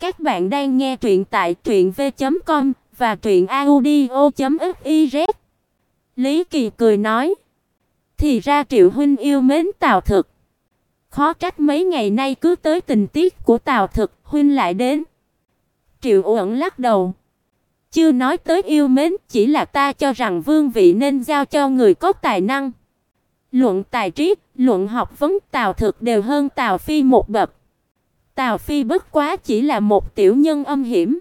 Các bạn đang nghe truyện tại truyệnv.com và truyệnaudio.fiz. Lý Kỳ cười nói: "Thì ra Triệu huynh yêu mến Tào Thực. Khó trách mấy ngày nay cứ tới tình tiết của Tào Thực, huynh lại đến." Triệu Uẩn lắc đầu: "Chưa nói tới yêu mến, chỉ là ta cho rằng vương vị nên giao cho người có tài năng." Luận tài trí, luận học vấn Tào Thực đều hơn Tào Phi một bậc. Tào Phi bất quá chỉ là một tiểu nhân âm hiểm.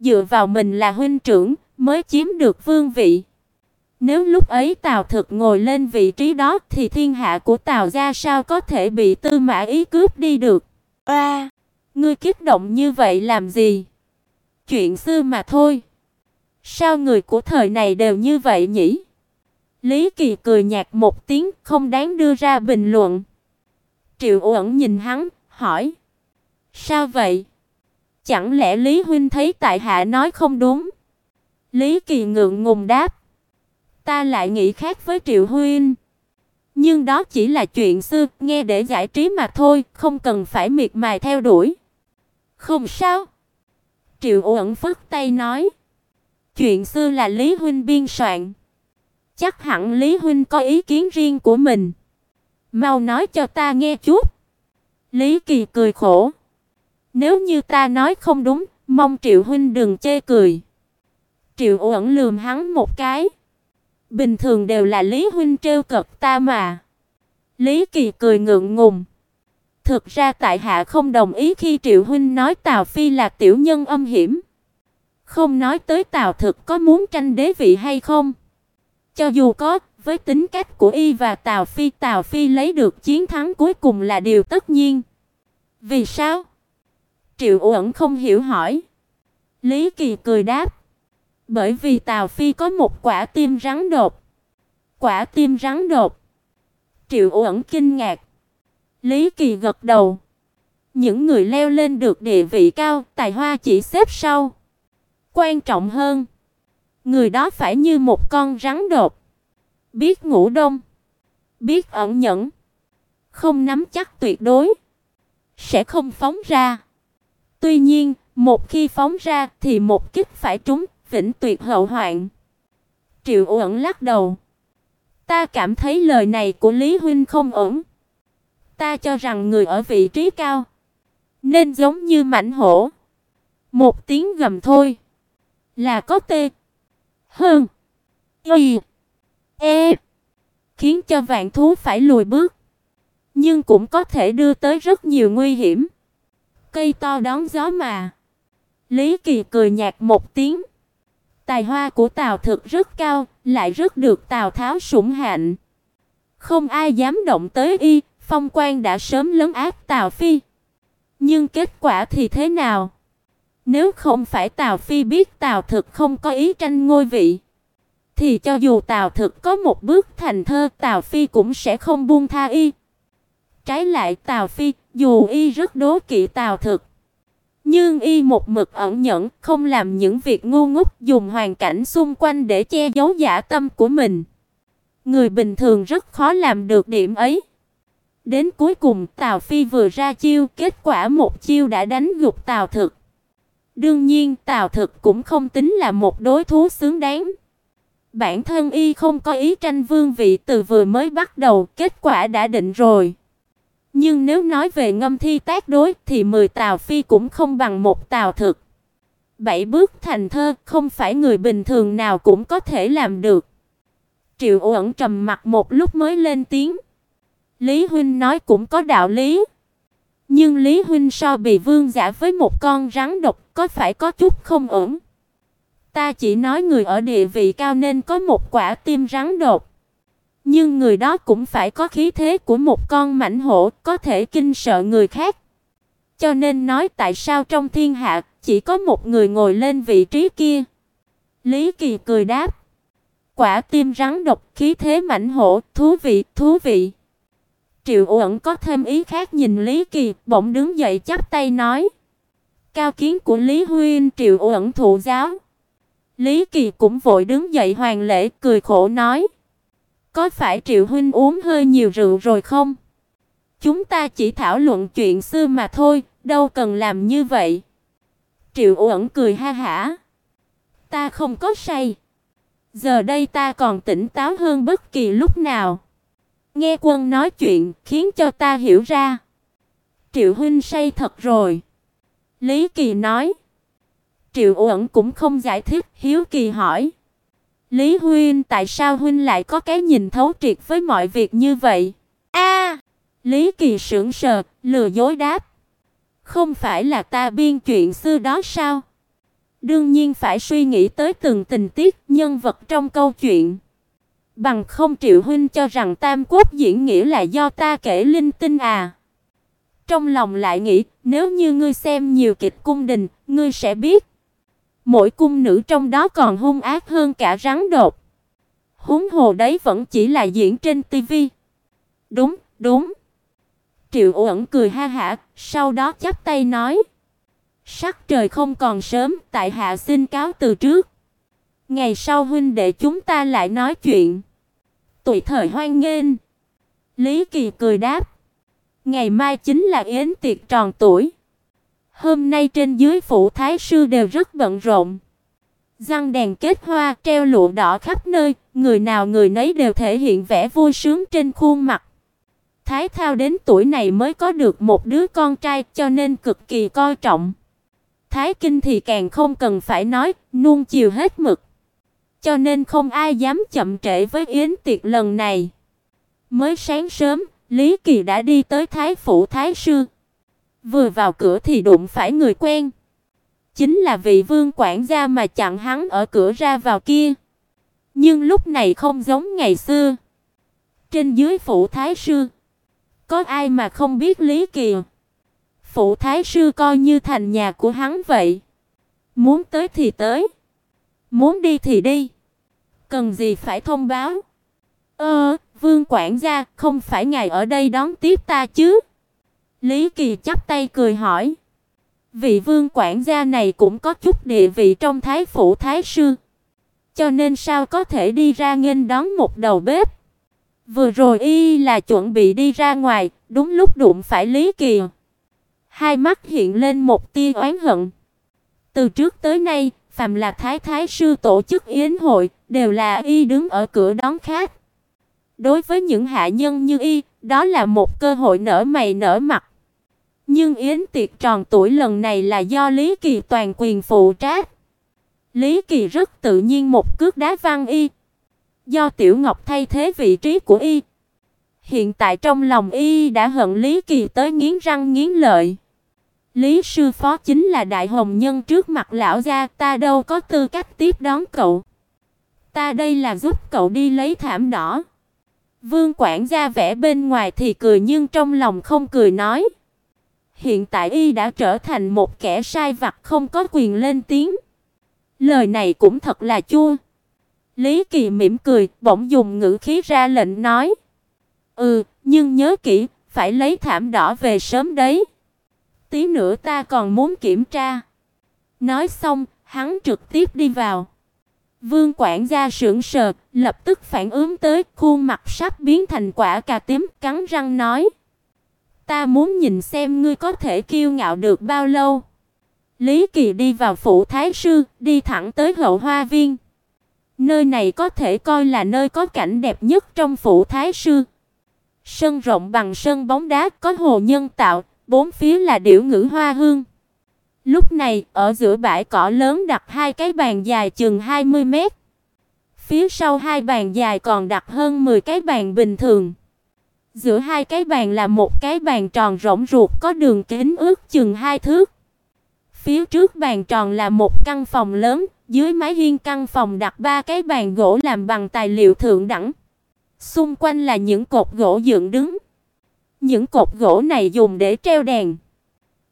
Dựa vào mình là huynh trưởng mới chiếm được vương vị. Nếu lúc ấy Tào Thực ngồi lên vị trí đó thì thiên hạ của Tào gia sao có thể bị Tư Mã Ý cướp đi được? A, ngươi kích động như vậy làm gì? Chuyện xưa mà thôi. Sao người của thời này đều như vậy nhỉ? Lý Kỳ cười nhạt một tiếng, không đáng đưa ra bình luận. Triệu Uẩn nhìn hắn, hỏi: "Sao vậy? Chẳng lẽ Lý huynh thấy tại hạ nói không đúng?" Lý Kỳ ngượng ngùng đáp: "Ta lại nghĩ khác với Triệu huynh, nhưng đó chỉ là chuyện xưa, nghe để giải trí mà thôi, không cần phải miệt mài theo đuổi." "Không sao." Triệu Uẩn phất tay nói: "Chuyện xưa là Lý huynh biên soạn." Chắc hẳn Lý huynh có ý kiến riêng của mình. Mau nói cho ta nghe chút. Lý Kỳ cười khổ. Nếu như ta nói không đúng, mong Triệu huynh đừng chê cười. Triệu Uẩn lườm hắn một cái. Bình thường đều là Lý huynh trêu cợt ta mà. Lý Kỳ cười ngượng ngùng. Thực ra tại hạ không đồng ý khi Triệu huynh nói Tào Phi là tiểu nhân âm hiểm. Không nói tới Tào thực có muốn tranh đế vị hay không. Cho dù có, với tính cách của y và Tào Phi, Tào Phi lấy được chiến thắng cuối cùng là điều tất nhiên. Vì sao? Triệu Uẩn không hiểu hỏi. Lý Kỳ cười đáp. Bởi vì Tào Phi có một quả tim rắn đột. Quả tim rắn đột. Triệu Uẩn kinh ngạc. Lý Kỳ gật đầu. Những người leo lên được địa vị cao, tài hoa chỉ xếp sau. Quan trọng hơn, Người đó phải như một con rắn đột, biết ngủ đông, biết ẩn nhẫn, không nắm chắc tuyệt đối, sẽ không phóng ra. Tuy nhiên, một khi phóng ra thì một kích phải trúng, vĩnh tuyệt hậu hoạn. Triệu Uẩn lắc đầu. Ta cảm thấy lời này của Lý huynh không ổn. Ta cho rằng người ở vị trí cao nên giống như mãnh hổ, một tiếng gầm thôi là có tê hơn. Y. E. Khiến cho vạn thú phải lùi bước. Nhưng cũng có thể đưa tới rất nhiều nguy hiểm. Cây to đón gió mà. Lý Kỳ cười nhạt một tiếng. Tài hoa của Tào thực rất cao, lại rất được Tào Tháo sủng hạnh. Không ai dám động tới y, phong quan đã sớm lấn áp Tào Phi. Nhưng kết quả thì thế nào? Nếu không phải Tào Phi biết Tào Thực không có ý tranh ngôi vị, thì cho dù Tào Thực có một bước thành thơ, Tào Phi cũng sẽ không buông tha y. Trái lại Tào Phi, dù y rất đố kỵ Tào Thực, nhưng y một mực ẩn nhẫn, không làm những việc ngu ngốc, dùng hoàn cảnh xung quanh để che giấu giả tâm của mình. Người bình thường rất khó làm được điểm ấy. Đến cuối cùng, Tào Phi vừa ra chiêu, kết quả một chiêu đã đánh gục Tào Thực. Đương nhiên, Tào Thực cũng không tính là một đối thủ xứng đáng. Bản thân y không có ý tranh vương vị từ vừa mới bắt đầu, kết quả đã định rồi. Nhưng nếu nói về ngâm thi tác đối thì 10 Tào Phi cũng không bằng một Tào Thực. Bảy bước thành thơ, không phải người bình thường nào cũng có thể làm được. Triệu Uẩn trầm mặt một lúc mới lên tiếng. Lý huynh nói cũng có đạo lý. Nhưng Lý huynh so bị vương giả với một con rắn độc, có phải có chút không ổn? Ta chỉ nói người ở địa vị cao nên có một quả tim rắn độc. Nhưng người đó cũng phải có khí thế của một con mãnh hổ, có thể kinh sợ người khác. Cho nên nói tại sao trong thiên hạ chỉ có một người ngồi lên vị trí kia. Lý Kỳ cười đáp. Quả tim rắn độc, khí thế mãnh hổ, thú vị, thú vị. Triệu Uẩn có thêm ý khác nhìn Lý Kỳ, bỗng đứng dậy chắp tay nói: "Cao kiến của Lý huynh Triệu Uẩn thụ giáo." Lý Kỳ cũng vội đứng dậy hoàng lễ, cười khổ nói: "Có phải Triệu huynh uống hơi nhiều rượu rồi không? Chúng ta chỉ thảo luận chuyện xưa mà thôi, đâu cần làm như vậy." Triệu Uẩn cười ha hả. Ta không có say. Giờ đây ta còn tỉnh táo hơn bất kỳ lúc nào. Nghe quân nói chuyện khiến cho ta hiểu ra. Triệu huynh say thật rồi. Lý Kỳ nói. Triệu Uẩn cũng không giải thích, hiếu kỳ hỏi. Lý huynh, tại sao huynh lại có cái nhìn thấu triệt với mọi việc như vậy? A! Lý Kỳ sững sờ, lừa dối đáp. Không phải là ta biên chuyện xưa đó sao? Đương nhiên phải suy nghĩ tới từng tình tiết, nhân vật trong câu chuyện. Bằng không Triệu huynh cho rằng Tam Quốc diễn nghĩa là do ta kể linh tinh à? Trong lòng lại nghĩ, nếu như ngươi xem nhiều kịch cung đình, ngươi sẽ biết, mỗi cung nữ trong đó còn hung ác hơn cả rắn độc. Huống hồ đấy vẫn chỉ là diễn trên tivi. Đúng, đúng. Triệu Uẩn cười ha hả, sau đó chắp tay nói: "Sắc trời không còn sớm, tại hạ xin cáo từ trước. Ngày sau huynh đệ chúng ta lại nói chuyện." Tùy thời hoan nghênh. Lý Kỳ cười đáp: "Ngày mai chính là yến tiệc tròn tuổi. Hôm nay trên dưới phủ thái sư đều rất bận rộn. Răng đèn kết hoa, treo lụa đỏ khắp nơi, người nào người nấy đều thể hiện vẻ vui sướng trên khuôn mặt. Thái Thao đến tuổi này mới có được một đứa con trai, cho nên cực kỳ coi trọng. Thái Kinh thì càng không cần phải nói, nuông chiều hết mực. Cho nên không ai dám chậm trễ với yến tiệc lần này. Mới sáng sớm, Lý Kỳ đã đi tới Thái phủ Thái sư. Vừa vào cửa thì đụng phải người quen. Chính là vị vương quản gia mà chặn hắn ở cửa ra vào kia. Nhưng lúc này không giống ngày xưa. Trên dưới phủ thái sư, có ai mà không biết Lý Kỳ. Phủ thái sư coi như thành nhà của hắn vậy. Muốn tới thì tới, muốn đi thì đi. Cần gì phải thông báo? Ơ, Vương quản gia, không phải ngài ở đây đón tiếp ta chứ? Lý Kỳ chắp tay cười hỏi. Vị vương quản gia này cũng có chút địa vị trong thái phủ thái sư. Cho nên sao có thể đi ra nghênh đón một đầu bếp? Vừa rồi y là chuẩn bị đi ra ngoài, đúng lúc đụng phải Lý Kỳ. Hai mắt hiện lên một tia oán hận. Từ trước tới nay, phàm là thái thái sư tổ chức yến hội, đều là y đứng ở cửa đón khách. Đối với những hạ nhân như y, đó là một cơ hội nở mày nở mặt. Nhưng yến tiệc tròn tuổi lần này là do Lý Kỳ toàn quyền phụ trách. Lý Kỳ rất tự nhiên một cước đá văng y. Do Tiểu Ngọc thay thế vị trí của y. Hiện tại trong lòng y đã hận Lý Kỳ tới nghiến răng nghiến lợi. Lý sư phó chính là đại hồng nhân trước mặt lão gia, ta đâu có tư cách tiếp đón cậu. Ta đây là giúp cậu đi lấy thảm đỏ. Vương quản gia vẻ bên ngoài thì cười nhưng trong lòng không cười nói. Hiện tại y đã trở thành một kẻ sai vặt không có quyền lên tiếng. Lời này cũng thật là chua. Lý Kỳ mỉm cười, bỗng dùng ngữ khí ra lệnh nói: "Ừ, nhưng nhớ kỹ, phải lấy thảm đỏ về sớm đấy. Tí nữa ta còn muốn kiểm tra." Nói xong, hắn trực tiếp đi vào. Vương quản gia sững sờ, lập tức phản ứng tới, khuôn mặt sắp biến thành quả cà tím, cắn răng nói: Ta muốn nhìn xem ngươi có thể kiêu ngạo được bao lâu. Lý Kỳ đi vào phủ thái sư, đi thẳng tới hậu hoa viên. Nơi này có thể coi là nơi có cảnh đẹp nhất trong phủ thái sư. Sân rộng bằng sân bóng đá, có hồ nhân tạo, bốn phía là điểu ngữ hoa hương. Lúc này, ở giữa bãi cỏ lớn đặt hai cái bàn dài chừng 20 mét. Phía sau hai bàn dài còn đặt hơn 10 cái bàn bình thường. Giữa hai cái bàn là một cái bàn tròn rỗng ruột có đường kính ước chừng hai thước. Phía trước bàn tròn là một căn phòng lớn, dưới mái hiên căn phòng đặt ba cái bàn gỗ làm bằng tài liệu thượng đẳng. Xung quanh là những cột gỗ dựng đứng. Những cột gỗ này dùng để treo đèn.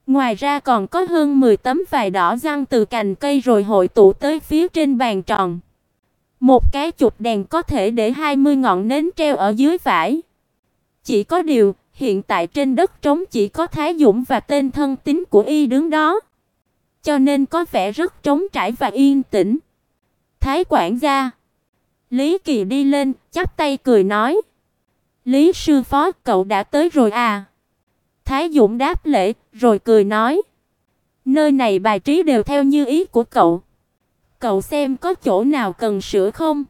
Ngoài ra còn có hơn 10 tấm vải đỏ răng từ cành cây rồi hội tụ tới phía trên bàn tròn. Một cái chụp đèn có thể để 20 ngọn nến treo ở dưới vải. Chỉ có điều, hiện tại trên đất trống chỉ có Thái Dũng và tên thân tín của y đứng đó. Cho nên có vẻ rất trống trải và yên tĩnh. Thái quản gia. Lý Kỳ đi lên, chắp tay cười nói: "Lý sư phó, cậu đã tới rồi à?" Thái Dũng đáp lễ, rồi cười nói: Nơi này bài trí đều theo như ý của cậu. Cậu xem có chỗ nào cần sửa không?